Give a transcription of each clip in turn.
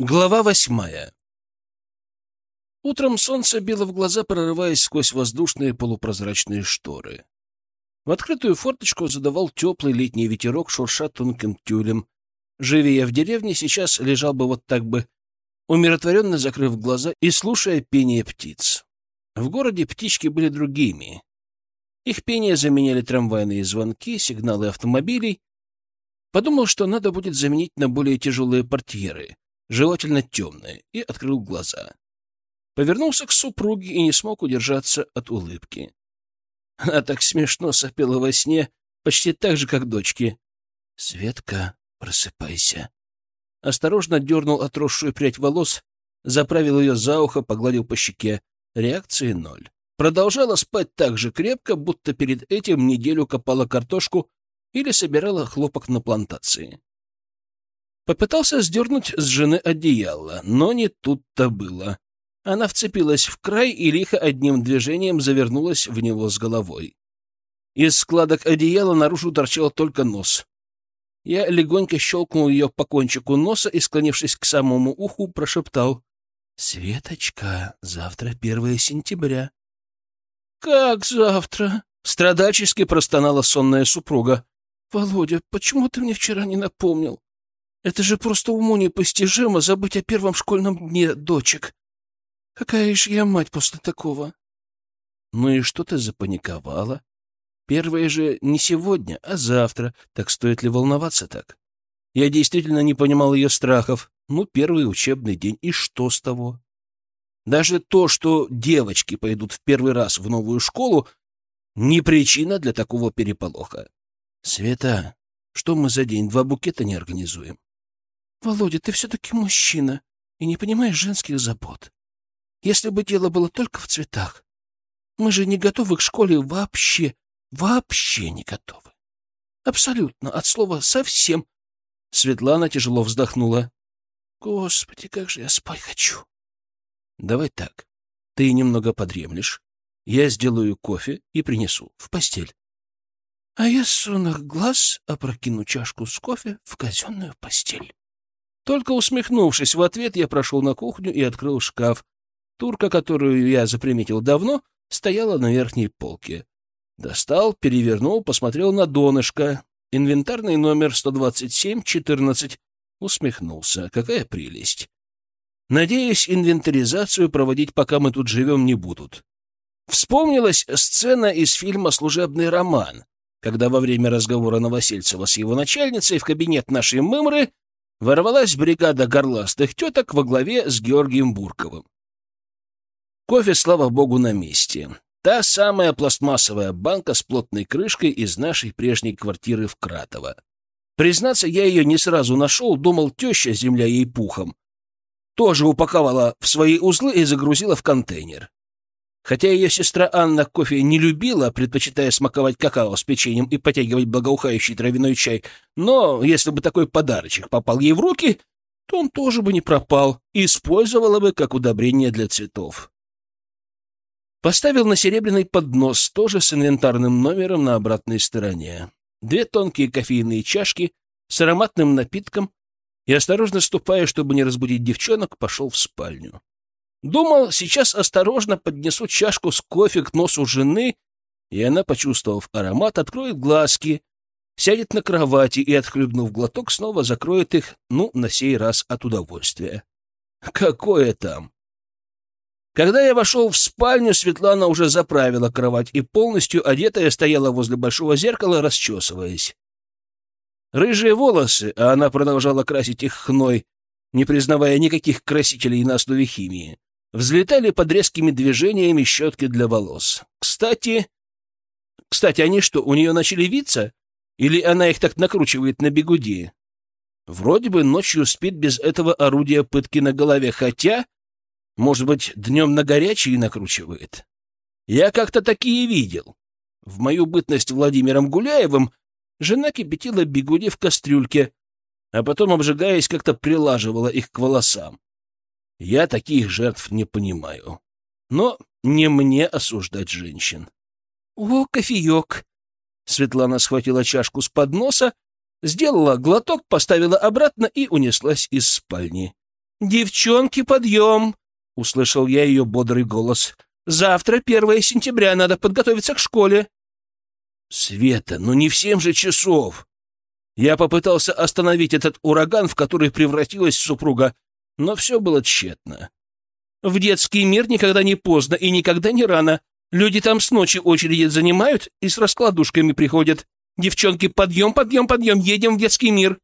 Глава восьмая Утром солнце било в глаза, прорываясь сквозь воздушные полупрозрачные шторы. В открытую форточку задавал теплый летний ветерок, шурша тонким тюлем. Живя я в деревне, сейчас лежал бы вот так бы, умиротворенно закрыв глаза и слушая пение птиц. В городе птички были другими. Их пение заменяли трамвайные звонки, сигналы автомобилей. Подумал, что надо будет заменить на более тяжелые портьеры — желательно темное, и открыл глаза. Повернулся к супруге и не смог удержаться от улыбки. Она так смешно сопела во сне, почти так же, как дочки. «Светка, просыпайся». Осторожно дернул отросшую прядь волос, заправил ее за ухо, погладил по щеке. Реакции ноль. Продолжала спать так же крепко, будто перед этим неделю копала картошку или собирала хлопок на плантации. Попытался сдернуть с жены одеяло, но не тут-то было. Она вцепилась в край и лихо одним движением завернулась в него с головой. Из складок одеяла наружу торчал только нос. Я легонько щелкнул ее по кончику носа и, склонившись к самому уху, прошептал. — Светочка, завтра первое сентября. — Как завтра? — страдальчески простонала сонная супруга. — Володя, почему ты мне вчера не напомнил? Это же просто уму непостижимо забыть о первом школьном дне дочек. Какая ж я мать после такого? Ну и что ты запаниковала? Первое же не сегодня, а завтра. Так стоит ли волноваться так? Я действительно не понимал ее страхов. Ну, первый учебный день, и что с того? Даже то, что девочки пойдут в первый раз в новую школу, не причина для такого переполоха. Света, что мы за день два букета не организуем? Володя, ты все-таки мужчина и не понимаешь женских забот. Если бы дело было только в цветах. Мы же не готовы к школе вообще, вообще не готовы. Абсолютно, от слова «совсем». Светлана тяжело вздохнула. Господи, как же я спать хочу. Давай так. Ты немного подремлешь. Я сделаю кофе и принесу в постель. А я с сонных глаз опрокину чашку с кофе в казенную постель. Только усмехнувшись в ответ, я прошел на кухню и открыл шкаф. Турка, которую я заприметил давно, стояла на верхней полке. Достал, перевернул, посмотрел на донышко. Инвентарный номер 127-14. Усмехнулся. Какая прелесть. Надеюсь, инвентаризацию проводить, пока мы тут живем, не будут. Вспомнилась сцена из фильма «Служебный роман», когда во время разговора Новосельцева с его начальницей в кабинет нашей мымры ворвалась бригада горластых теток во главе с Георгием Бурковым. Кофе, слава богу, на месте. Та самая пластмассовая банка с плотной крышкой из нашей прежней квартиры в Кратово. Признаться, я ее не сразу нашел, думал, теща, земля ей пухом. Тоже упаковала в свои узлы и загрузила в контейнер. Хотя ее сестра Анна кофе не любила, предпочитая смаковать какао с печеньем и потягивать благоухающий травяной чай, но если бы такой подарочек попал ей в руки, то он тоже бы не пропал и использовала бы как удобрение для цветов. Поставил на серебряный поднос, тоже с инвентарным номером на обратной стороне. Две тонкие кофейные чашки с ароматным напитком и, осторожно ступая, чтобы не разбудить девчонок, пошел в спальню. Думал, сейчас осторожно поднесу чашку с кофе к носу жены, и она, почувствовав аромат, откроет глазки, сядет на кровати и, отхлебнув глоток, снова закроет их, ну, на сей раз от удовольствия. Какое там? Когда я вошел в спальню, Светлана уже заправила кровать и полностью одетая стояла возле большого зеркала, расчесываясь. Рыжие волосы, а она продолжала красить их хной, не признавая никаких красителей на основе химии, взлетали под резкими движениями щетки для волос. Кстати... Кстати, они что, у нее начали виться? Или она их так накручивает на бегуди? Вроде бы ночью спит без этого орудия пытки на голове, хотя, может быть, днем на горячие накручивает. Я как-то такие видел. В мою бытность Владимиром Гуляевым жена кипятила бегуди в кастрюльке, а потом, обжигаясь, как-то прилаживала их к волосам. Я таких жертв не понимаю. Но не мне осуждать женщин. — О, кофеек! Светлана схватила чашку с подноса, сделала глоток, поставила обратно и унеслась из спальни. «Девчонки, подъем!» — услышал я ее бодрый голос. «Завтра, 1 сентября, надо подготовиться к школе». «Света, ну не в семь же часов!» Я попытался остановить этот ураган, в который превратилась супруга, но все было тщетно. В детский мир никогда не поздно и никогда не рано. Люди там с ночи очереди занимают и с раскладушками приходят. Девчонки, подъем, подъем, подъем, едем в детский мир.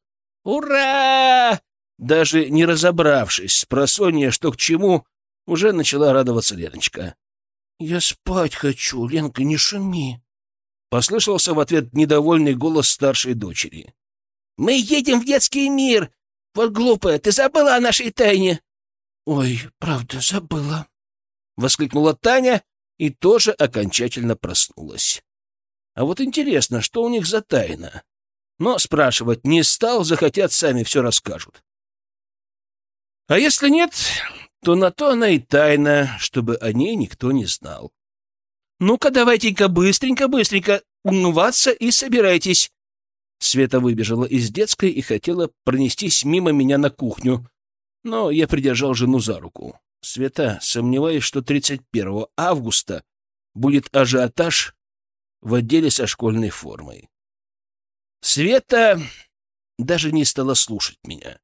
Ура! Даже не разобравшись с просонья, что к чему, уже начала радоваться Леночка. «Я спать хочу, Ленка, не шуми!» Послышался в ответ недовольный голос старшей дочери. «Мы едем в детский мир! Вот глупая, ты забыла о нашей тайне!» «Ой, правда, забыла!» — воскликнула Таня и тоже окончательно проснулась. А вот интересно, что у них за тайна? Но спрашивать не стал, захотят, сами все расскажут. А если нет, то на то она и тайна, чтобы о ней никто не знал. «Ну-ка, давайте-ка быстренько-быстренько умываться и собирайтесь». Света выбежала из детской и хотела пронестись мимо меня на кухню, но я придержал жену за руку. Света, сомневаюсь, что 31 августа будет ажиотаж в отделе со школьной формой. Света даже не стала слушать меня,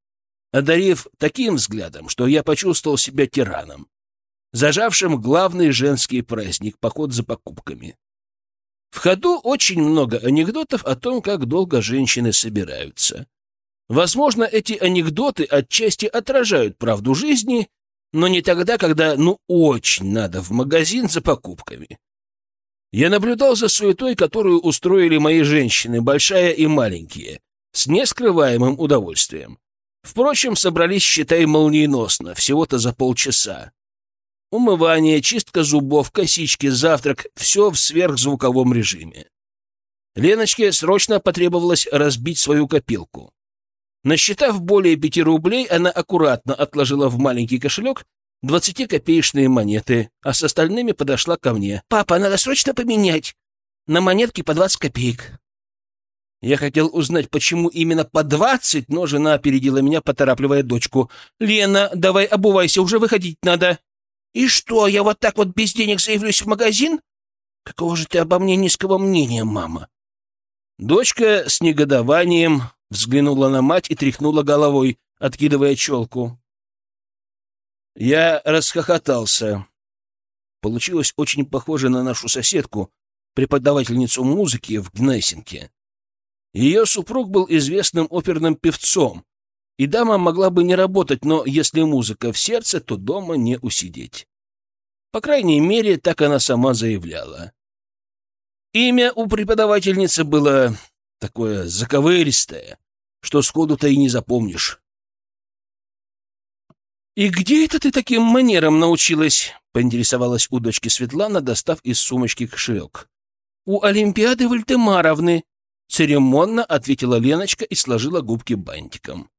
одарив таким взглядом, что я почувствовал себя тираном, зажавшим главный женский праздник — поход за покупками. В ходу очень много анекдотов о том, как долго женщины собираются. Возможно, эти анекдоты отчасти отражают правду жизни, но не тогда, когда ну очень надо в магазин за покупками. Я наблюдал за суетой, которую устроили мои женщины, большая и маленькие, с нескрываемым удовольствием. Впрочем, собрались, считай, молниеносно, всего-то за полчаса. Умывание, чистка зубов, косички, завтрак — все в сверхзвуковом режиме. Леночке срочно потребовалось разбить свою копилку. Насчитав более пяти рублей, она аккуратно отложила в маленький кошелек двадцатикопеечные монеты, а с остальными подошла ко мне. «Папа, надо срочно поменять. На монетки по двадцать копеек». Я хотел узнать, почему именно по двадцать, но жена опередила меня, поторапливая дочку. «Лена, давай обувайся, уже выходить надо». «И что, я вот так вот без денег заявлюсь в магазин? Какого же ты обо мне низкого мнения, мама?» Дочка с негодованием взглянула на мать и тряхнула головой, откидывая челку. Я расхохотался. Получилось очень похоже на нашу соседку, преподавательницу музыки в Гнессинке. Ее супруг был известным оперным певцом, и дама могла бы не работать, но если музыка в сердце, то дома не усидеть. По крайней мере, так она сама заявляла. Имя у преподавательницы было такое заковыристое, что сходу-то и не запомнишь. «И где это ты таким манером научилась?» — поинтересовалась у дочки Светлана, достав из сумочки кошелек. «У Олимпиады Вальтемаровны», — церемонно ответила Леночка и сложила губки бантиком.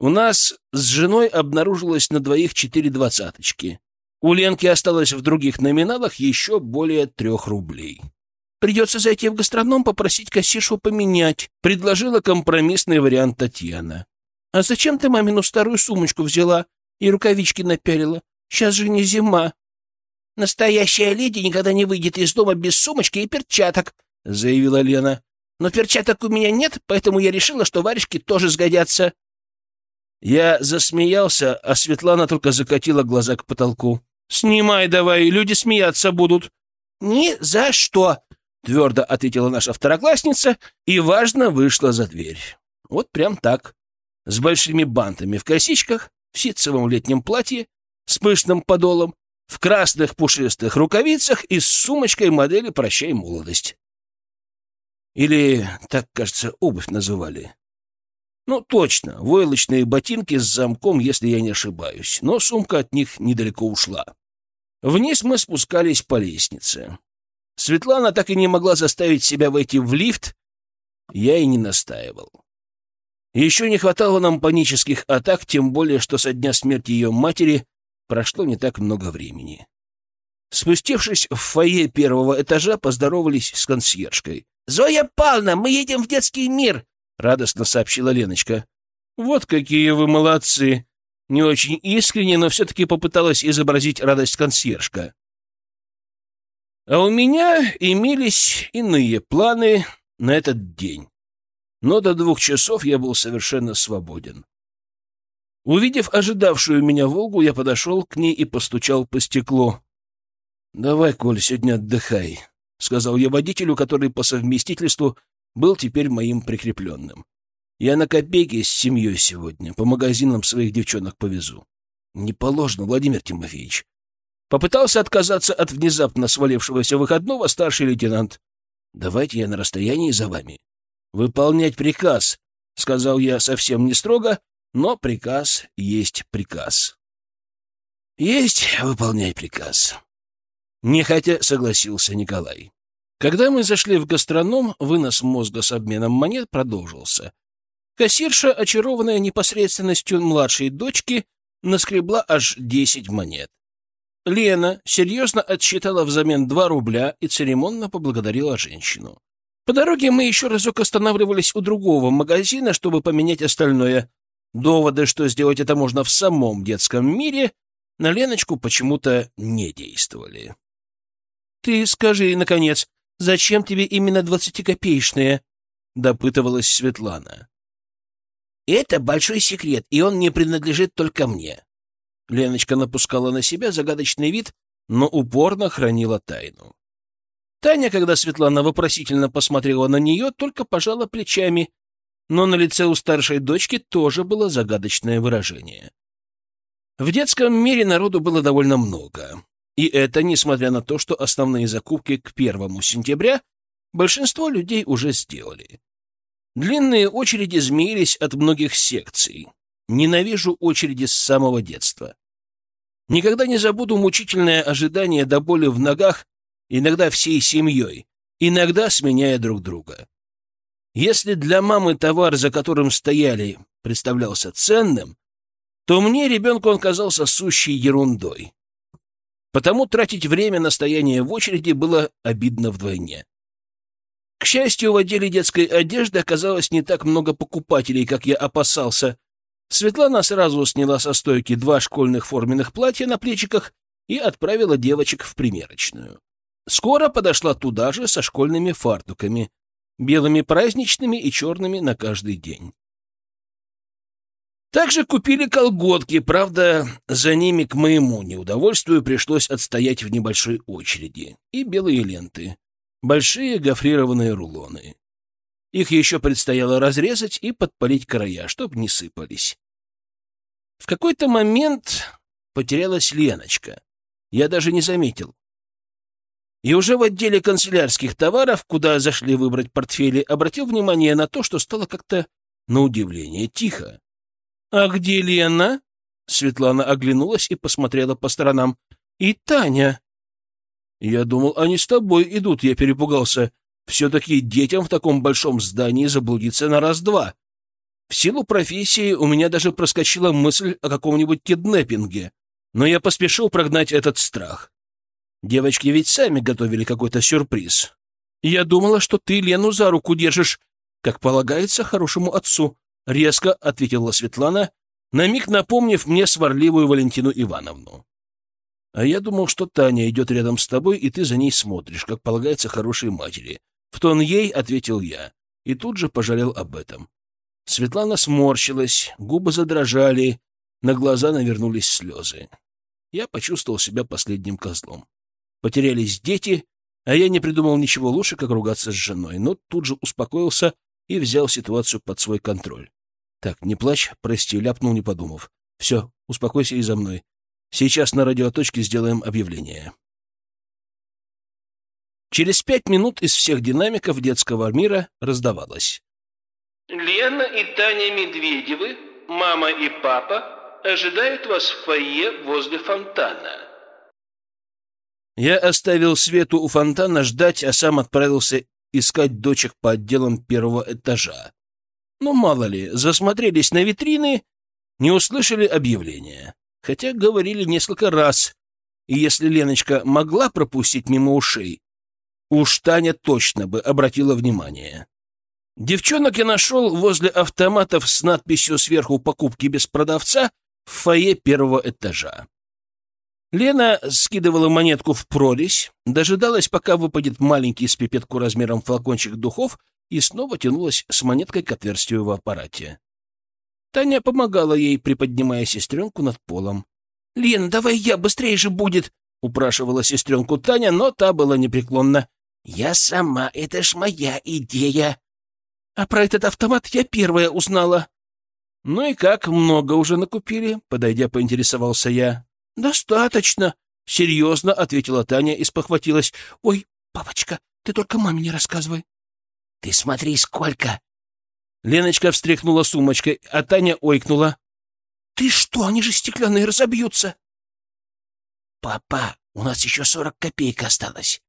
«У нас с женой обнаружилось на двоих четыре двадцаточки. У Ленки осталось в других номиналах еще более трех рублей». «Придется зайти в гастроном, попросить кассиршу поменять», — предложила компромиссный вариант Татьяна. «А зачем ты мамину старую сумочку взяла и рукавички напялила? Сейчас же не зима». «Настоящая леди никогда не выйдет из дома без сумочки и перчаток», — заявила Лена. «Но перчаток у меня нет, поэтому я решила, что варежки тоже сгодятся». Я засмеялся, а Светлана только закатила глаза к потолку. «Снимай давай, люди смеяться будут». «Ни за что!» — твердо ответила наша второклассница и, важно, вышла за дверь. Вот прям так с большими бантами в косичках, в ситцевом летнем платье, с пышным подолом, в красных пушистых рукавицах и с сумочкой модели «Прощай, молодость». Или, так, кажется, обувь называли. Ну, точно, войлочные ботинки с замком, если я не ошибаюсь, но сумка от них недалеко ушла. Вниз мы спускались по лестнице. Светлана так и не могла заставить себя войти в лифт, я и не настаивал. Еще не хватало нам панических атак, тем более, что со дня смерти ее матери прошло не так много времени. Спустившись в фойе первого этажа, поздоровались с консьержкой. «Зоя Павловна, мы едем в детский мир!» — радостно сообщила Леночка. «Вот какие вы молодцы!» Не очень искренне, но все-таки попыталась изобразить радость консьержка. А у меня имелись иные планы на этот день. Но до двух часов я был совершенно свободен. Увидев ожидавшую меня «Волгу», я подошел к ней и постучал по стеклу. «Давай, Коль, сегодня отдыхай», — сказал я водителю, который по совместительству был теперь моим прикрепленным. «Я на копейке с семьей сегодня, по магазинам своих девчонок повезу». «Не положено, Владимир Тимофеевич». Попытался отказаться от внезапно свалившегося выходного старший лейтенант. «Давайте я на расстоянии за вами». «Выполнять приказ», — сказал я совсем не строго, но приказ есть приказ. «Есть выполнять приказ», Нехотя согласился Николай. Когда мы зашли в гастроном, вынос мозга с обменом монет продолжился. Кассирша, очарованная непосредственностью младшей дочки, наскребла аж десять монет. Лена серьезно отсчитала взамен два рубля и церемонно поблагодарила женщину. По дороге мы еще разок останавливались у другого магазина, чтобы поменять остальное. Доводы, что сделать это можно в самом детском мире, на Леночку почему-то не действовали. «Ты скажи, наконец, зачем тебе именно двадцатикопеечные?» — допытывалась Светлана. «Это большой секрет, и он не принадлежит только мне». Леночка напускала на себя загадочный вид, но упорно хранила тайну. Таня, когда Светлана вопросительно посмотрела на нее, только пожала плечами, но на лице у старшей дочки тоже было загадочное выражение. В детском мире народу было довольно много. И это несмотря на то, что основные закупки к первому сентября большинство людей уже сделали. Длинные очереди змеились от многих секций. Ненавижу очереди с самого детства. Никогда не забуду мучительное ожидание до боли в ногах, иногда всей семьей, иногда сменяя друг друга. Если для мамы товар, за которым стояли, представлялся ценным, то мне ребенку он казался сущей ерундой. Потому тратить время на стояние в очереди было обидно вдвойне. К счастью, в отделе детской одежды оказалось не так много покупателей, как я опасался. Светлана сразу сняла со стойки два школьных форменных платья на плечиках и отправила девочек в примерочную. Скоро подошла туда же со школьными фартуками, белыми праздничными и черными на каждый день. Также купили колготки, правда, за ними к моему неудовольствию пришлось отстоять в небольшой очереди. И белые ленты. Большие гофрированные рулоны. Их еще предстояло разрезать и подпалить края, чтобы не сыпались. В какой-то момент потерялась Леночка. Я даже не заметил. И уже в отделе канцелярских товаров, куда зашли выбрать портфели, обратил внимание на то, что стало как-то, на удивление, тихо. «А где Лена?» Светлана оглянулась и посмотрела по сторонам. «И Таня?» «Я думал, они с тобой идут», — я перепугался. «Все-таки детям в таком большом здании заблудиться на раз-два. В силу профессии у меня даже проскочила мысль о каком-нибудь киднеппинге, но я поспешил прогнать этот страх. Девочки ведь сами готовили какой-то сюрприз. Я думала, что ты Лену за руку держишь, как полагается хорошему отцу», — резко ответила Светлана, на миг напомнив мне сварливую Валентину Ивановну. «А я думал, что Таня идет рядом с тобой, и ты за ней смотришь, как полагается хорошей матери». В тон ей ответил я, и тут же пожалел об этом. Светлана сморщилась, губы задрожали, на глаза навернулись слезы. Я почувствовал себя последним козлом. Потерялись дети, а я не придумал ничего лучше, как ругаться с женой, но тут же успокоился и взял ситуацию под свой контроль. Так, не плачь, прости, ляпнул, не подумав. Все, успокойся и за мной. Сейчас на радиоточке сделаем объявление. Через пять минут из всех динамиков детского мира раздавалось. Лена и Таня Медведевы, мама и папа, ожидают вас в фойе возле фонтана. Я оставил Свету у фонтана ждать, а сам отправился искать дочек по отделам первого этажа. Ну, мало ли, засмотрелись на витрины, не услышали объявления. Хотя говорили несколько раз. И если Леночка могла пропустить мимо ушей, уж Таня точно бы обратила внимание. Девчонок я нашел возле автоматов с надписью сверху «Покупки без продавца» в фойе первого этажа. Лена скидывала монетку в прорезь, дожидалась, пока выпадет маленький с пипетку размером флакончик духов, и снова тянулась с монеткой к отверстию в аппарате. Таня помогала ей, приподнимая сестренку над полом. — Лена, давай я, быстрее же будет! — упрашивала сестренку Таня, но та была непреклонна. — Я сама, это ж моя идея. А про этот автомат я первая узнала. — Ну и как, много уже накупили? — подойдя, поинтересовался я. — Достаточно, — серьезно ответила Таня и спохватилась. — Ой, папочка, ты только маме не рассказывай. — Ты смотри, сколько! Леночка встряхнула сумочкой, а Таня ойкнула. — Ты что, они же стеклянные разобьются! — Папа, у нас еще сорок копеек осталось.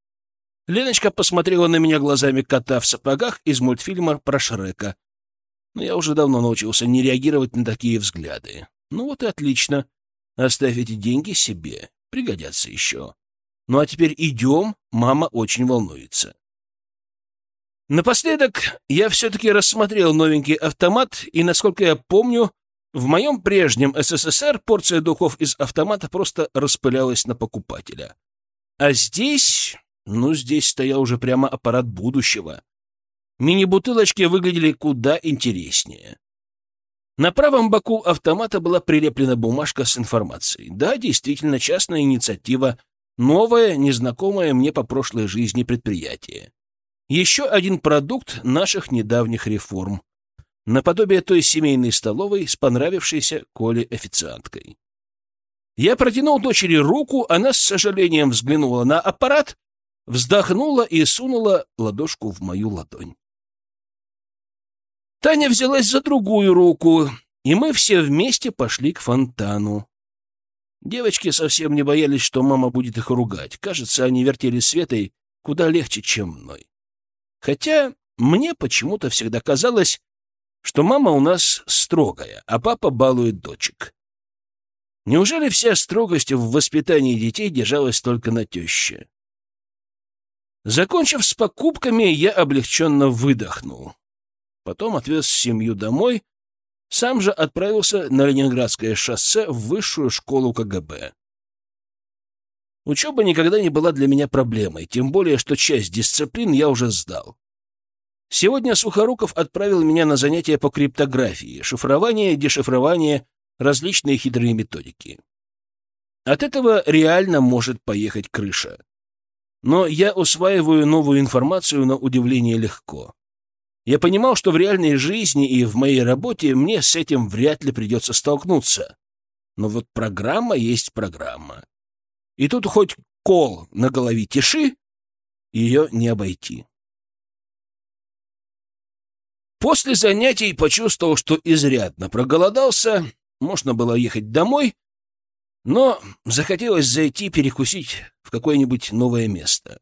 Леночка посмотрела на меня глазами кота в сапогах из мультфильма про Шрека. Но я уже давно научился не реагировать на такие взгляды. Ну вот и отлично. Оставь эти деньги себе, пригодятся еще. Ну а теперь идем, мама очень волнуется. Напоследок я все-таки рассмотрел новенький автомат, и, насколько я помню, в моем прежнем СССР порция духов из автомата просто распылялась на покупателя. А здесь... Ну, здесь стоял уже прямо аппарат будущего. Мини-бутылочки выглядели куда интереснее. На правом боку автомата была прилеплена бумажка с информацией. Да, действительно, частная инициатива, новое, незнакомое мне по прошлой жизни предприятие. Еще один продукт наших недавних реформ. Наподобие той семейной столовой с понравившейся Коле официанткой. Я протянул дочери руку, она с сожалением взглянула на аппарат, вздохнула и сунула ладошку в мою ладонь. Таня взялась за другую руку, и мы все вместе пошли к фонтану. Девочки совсем не боялись, что мама будет их ругать. Кажется, они вертели Светой куда легче, чем мной. Хотя мне почему-то всегда казалось, что мама у нас строгая, а папа балует дочек. Неужели вся строгость в воспитании детей держалась только на теще? Закончив с покупками, я облегченно выдохнул. Потом отвез семью домой, сам же отправился на Ленинградское шоссе в высшую школу КГБ. Учеба никогда не была для меня проблемой, тем более, что часть дисциплин я уже сдал. Сегодня Сухоруков отправил меня на занятия по криптографии, шифрование, дешифрование, различные хитрые методики. От этого реально может поехать крыша. Но я усваиваю новую информацию на удивление легко. Я понимал, что в реальной жизни и в моей работе мне с этим вряд ли придется столкнуться. Но вот программа есть программа. И тут хоть кол на голове тиши, ее не обойти. После занятий почувствовал, что изрядно проголодался, можно было ехать домой, но захотелось зайти перекусить в какое-нибудь новое место.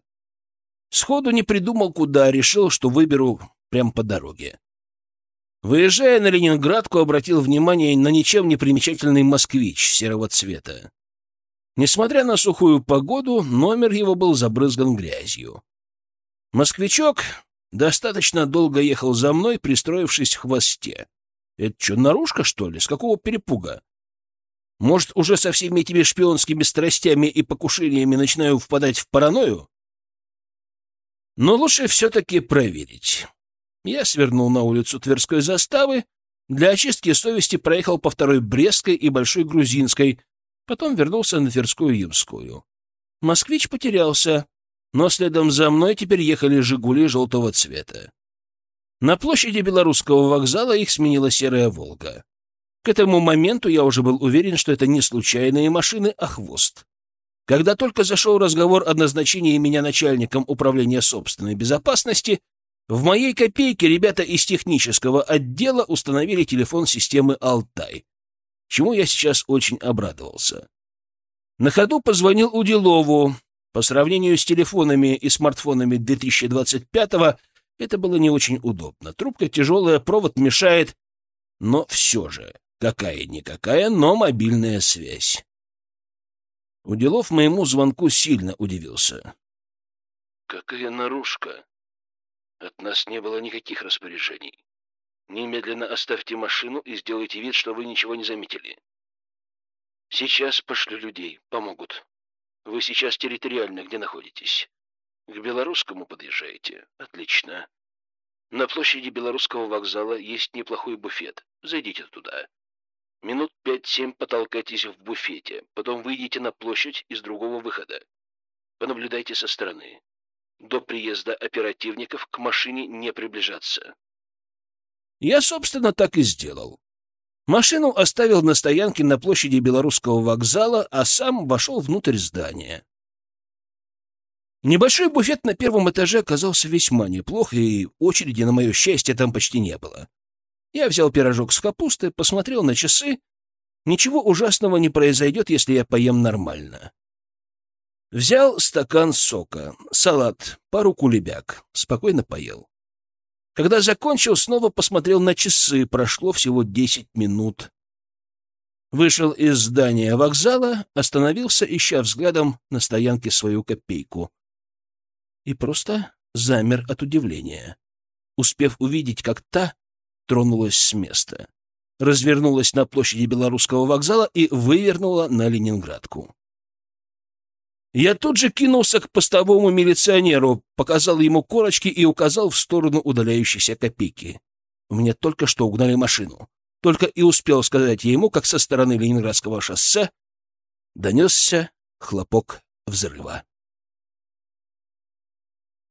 Сходу не придумал, куда, решил, что выберу прямо по дороге. Выезжая на Ленинградку, обратил внимание на ничем не примечательный москвич серого цвета. Несмотря на сухую погоду, номер его был забрызган грязью. Москвичок достаточно долго ехал за мной, пристроившись в хвосте. Это что, наружка, что ли? С какого перепуга? Может, уже со всеми этими шпионскими страстями и покушениями начинаю впадать в паранойю? Но лучше все-таки проверить. Я свернул на улицу Тверской заставы, для очистки совести проехал по второй Брестской и Большой Грузинской, потом вернулся на Тверскую Ямскую. Москвич потерялся, но следом за мной теперь ехали «Жигули» желтого цвета. На площади Белорусского вокзала их сменила серая «Волга». К этому моменту я уже был уверен, что это не случайные машины, а хвост. Когда только зашел разговор о назначении меня начальником управления собственной безопасности, в моей копейке ребята из технического отдела установили телефон системы «Алтай», чему я сейчас очень обрадовался. На ходу позвонил Уделову. По сравнению с телефонами и смартфонами 2025-го это было не очень удобно. Трубка тяжелая, провод мешает, но все же, какая-никакая, но мобильная связь. Уделов моему звонку сильно удивился. «Какая наружка!» От нас не было никаких распоряжений. Немедленно оставьте машину и сделайте вид, что вы ничего не заметили. Сейчас пошлю людей, помогут. Вы сейчас территориально где находитесь? К Белорусскому подъезжаете? Отлично. На площади Белорусского вокзала есть неплохой буфет. Зайдите туда. Минут пять-семь потолкайтесь в буфете, потом выйдите на площадь из другого выхода. Понаблюдайте со стороны. До приезда оперативников к машине не приближаться. Я, собственно, так и сделал. Машину оставил на стоянке на площади Белорусского вокзала, а сам вошел внутрь здания. Небольшой буфет на первом этаже оказался весьма неплох, и очереди, на мое счастье, там почти не было. Я взял пирожок с капустой, посмотрел на часы. Ничего ужасного не произойдет, если я поем нормально. Взял стакан сока, салат, пару кулебяк. Спокойно поел. Когда закончил, снова посмотрел на часы. Прошло всего десять минут. Вышел из здания вокзала, остановился, ища взглядом на стоянке свою копейку. И просто замер от удивления, успев увидеть, как та тронулась с места, развернулась на площади Белорусского вокзала и вывернула на Ленинградку. Я тут же кинулся к постовому милиционеру, показал ему корочки и указал в сторону удаляющейся копейки. Меня только что угнали машину. Только и успел сказать ему, как со стороны Ленинградского шоссе донесся хлопок взрыва.